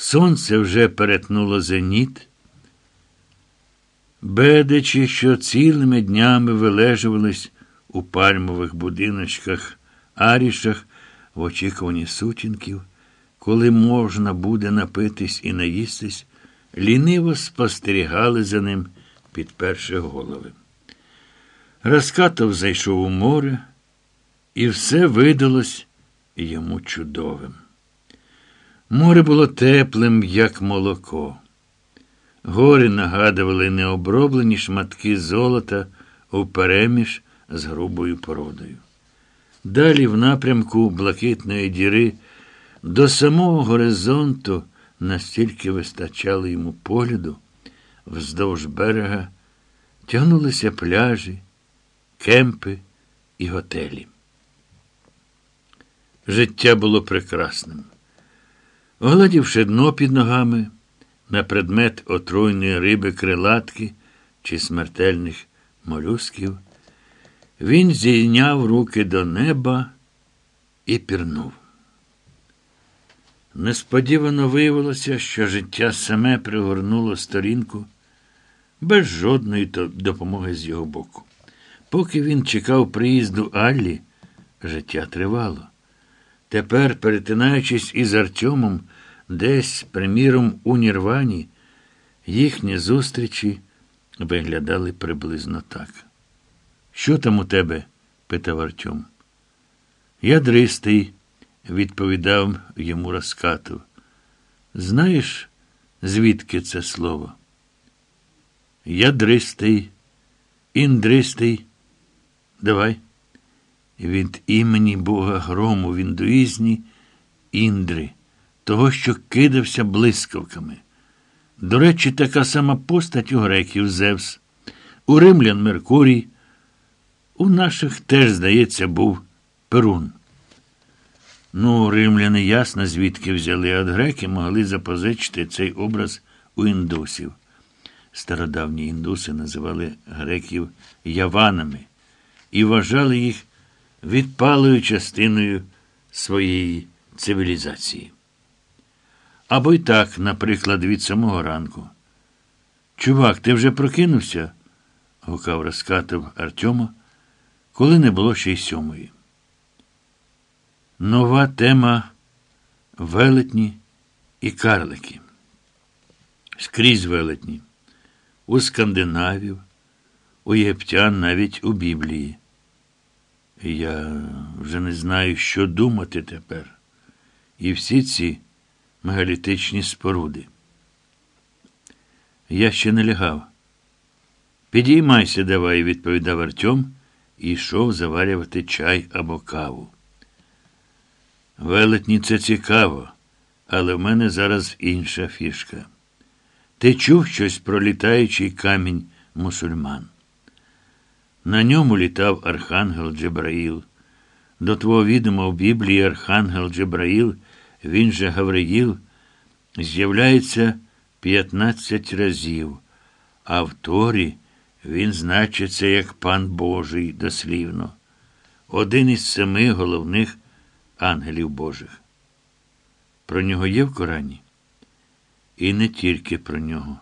Сонце вже перетнуло зеніт. Бедичі, що цілими днями вилежувались у пальмових будиночках, арішах в очікуванні сутінків, коли можна буде напитись і наїстись, ліниво спостерігали за ним, підперши голови. Раскатов зайшов у море, і все видалось йому чудовим. Море було теплим, як молоко. Гори нагадували необроблені шматки золота впереміж з грубою породою. Далі, в напрямку блакитної діри, до самого горизонту настільки вистачало йому погляду, вздовж берега тягнулися пляжі, кемпи і готелі. Життя було прекрасним. Огладівши дно під ногами, на предмет отруйної риби крилатки чи смертельних молюсків, він зійняв руки до неба і пірнув. Несподівано виявилося, що життя саме пригорнуло сторінку без жодної допомоги з його боку. Поки він чекав приїзду Аллі, життя тривало. Тепер, перетинаючись із Артемом, десь, приміром, у Нірвані, їхні зустрічі виглядали приблизно так. Що там у тебе? питав Артем. Ядристий, відповідав йому Раскатов. Знаєш, звідки це слово? Ядристий, індристий. Давай. Від імені Бога грому в індуїзні Індри, того, що кидався блискавками. До речі, така сама постать у греків Зевс, у римлян Меркурій. У наших теж, здається, був Перун. Ну, римляни ясно, звідки взяли, а греки могли запозичити цей образ у індусів. Стародавні індуси називали греків яванами і вважали їх відпалою частиною своєї цивілізації. Або й так, наприклад, від самого ранку. Чувак, ти вже прокинувся? гукав розкатив Артема, коли не було ще й сьомої. Нова тема велетні і карлики. Скрізь велетні. У скандинавів, у єптян навіть у Біблії. Я вже не знаю, що думати тепер. І всі ці мегалітичні споруди. Я ще не лягав. Підіймайся, давай, відповідав Артем і йшов заварювати чай або каву. Велетні це цікаво, але в мене зараз інша фішка. Ти чув щось про літаючий камінь мусульман? На ньому літав Архангел Джебраїл. До твого відома в Біблії Архангел Джебраїл, він же Гавриїл, з'являється 15 разів, а в Торі він значиться як пан Божий дослівно, один із семи головних ангелів Божих. Про нього є в Корані? І не тільки про нього.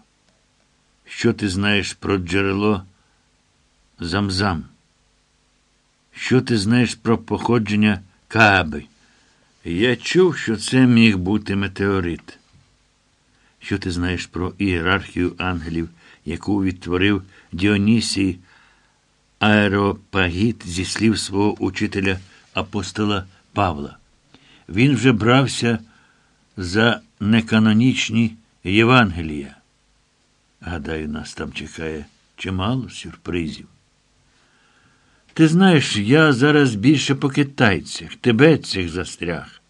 Що ти знаєш про джерело Замзам? Що ти знаєш про походження Кааби? Я чув, що це міг бути метеорит. Що ти знаєш про ієрархію ангелів, яку відтворив Діонісій Аеропагіт зі слів свого учителя апостола Павла? Він вже брався за неканонічні Євангелія. Гадаю, нас там чекає чимало сюрпризів. Ти знаєш, я зараз більше по китайцях, тибетцях застряг.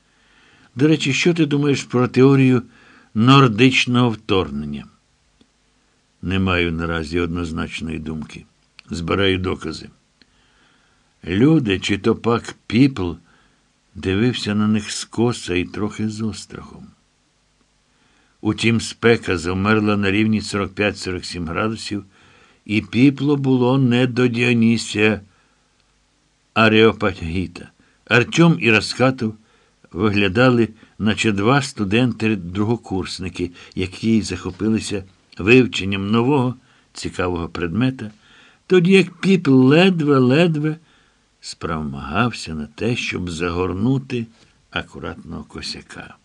До речі, що ти думаєш про теорію нордичного вторгнення? Не маю наразі однозначної думки. Збираю докази. Люди, чи то пак піпл, дивився на них скоса і трохи з острахом. Утім, спека замерла на рівні 45-47 градусів, і піпло було не до Діонісія Ареопагіта. Артем і Раскатов виглядали, наче два студенти-другокурсники, які захопилися вивченням нового цікавого предмета, тоді як піп ледве-ледве спромагався на те, щоб загорнути акуратного косяка.